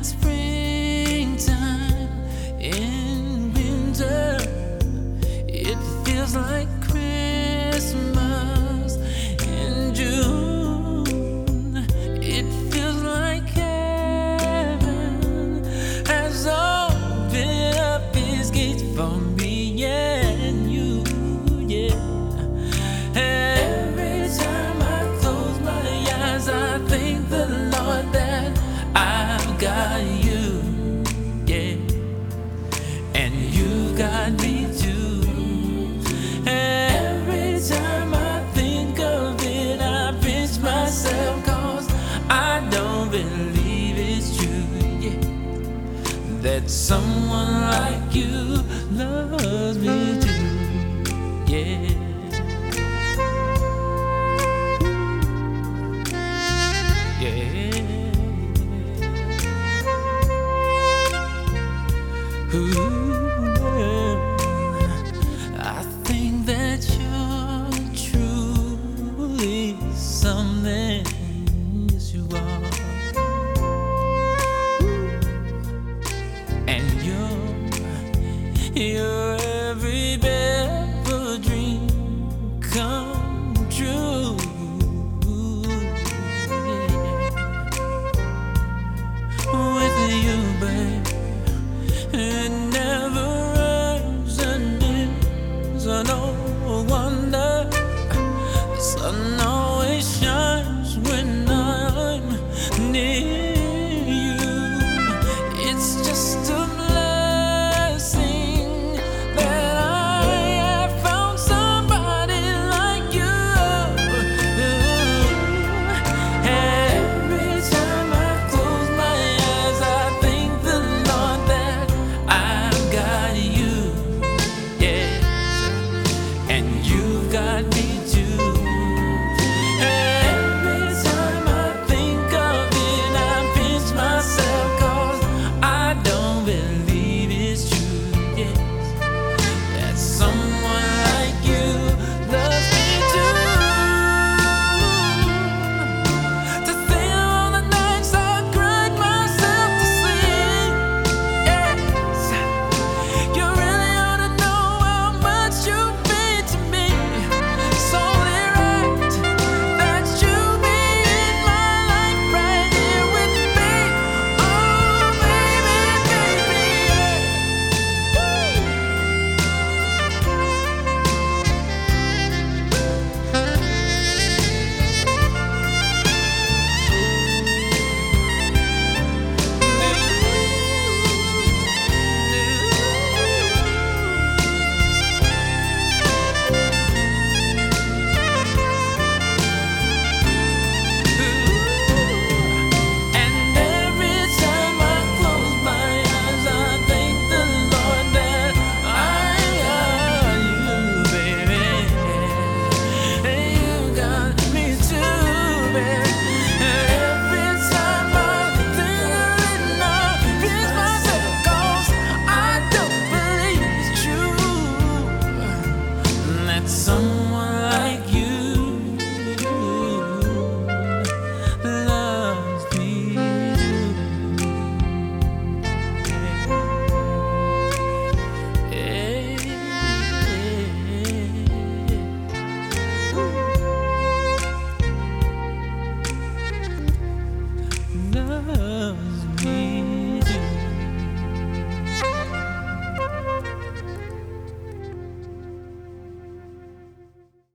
it's free. that someone like you loves me too. Yeah. you.